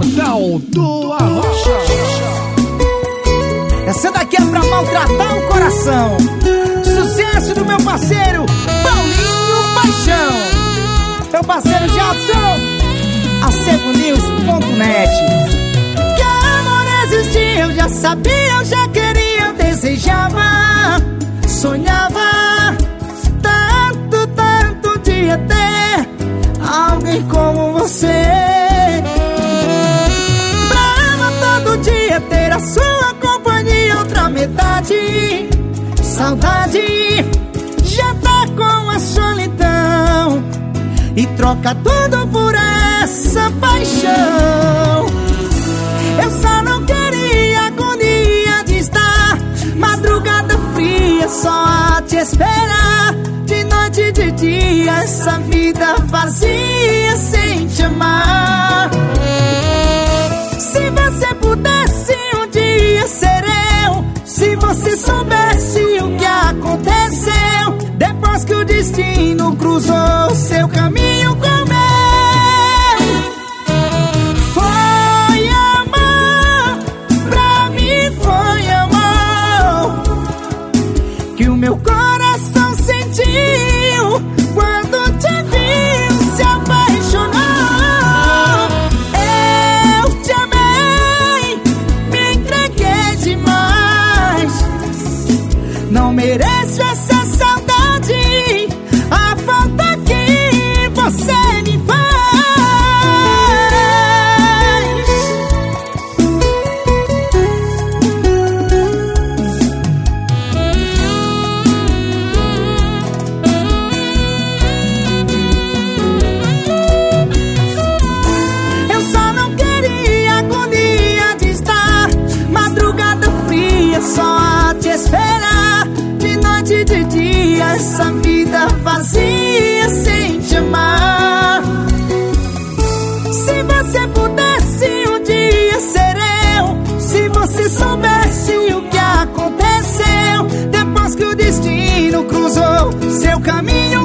Portal do Arrocha. Essa daqui é pra maltratar o coração. Sucesso do meu parceiro Paulinho Paixão. Meu parceiro Jadson, acevonews.net. Que amor existia, eu já sabia, eu já queria, eu desejava, sonhava. Tanto, tanto de ter alguém como você. Metade. Saudade já tá com a solidão e troca tudo por essa paixão. Eu só não queria agonia de estar madrugada fria só a te esperar. De noite e de dia, essa vida vazia cruzou seu caminho de dia, essa vida vazia sem te amar. Se você pudesse um dia ser eu, se você soubesse o que aconteceu, depois que o destino cruzou seu caminho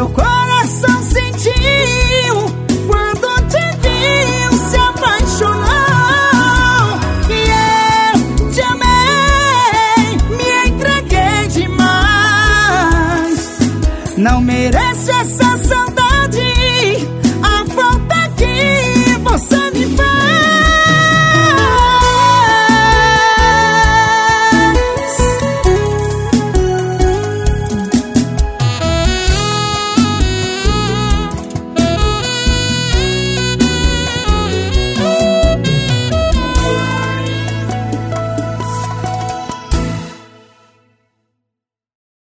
Meu coração sentiu quando te viu se apaixonou. E eu te amei, me entreguei demais. Não merece essa saudade.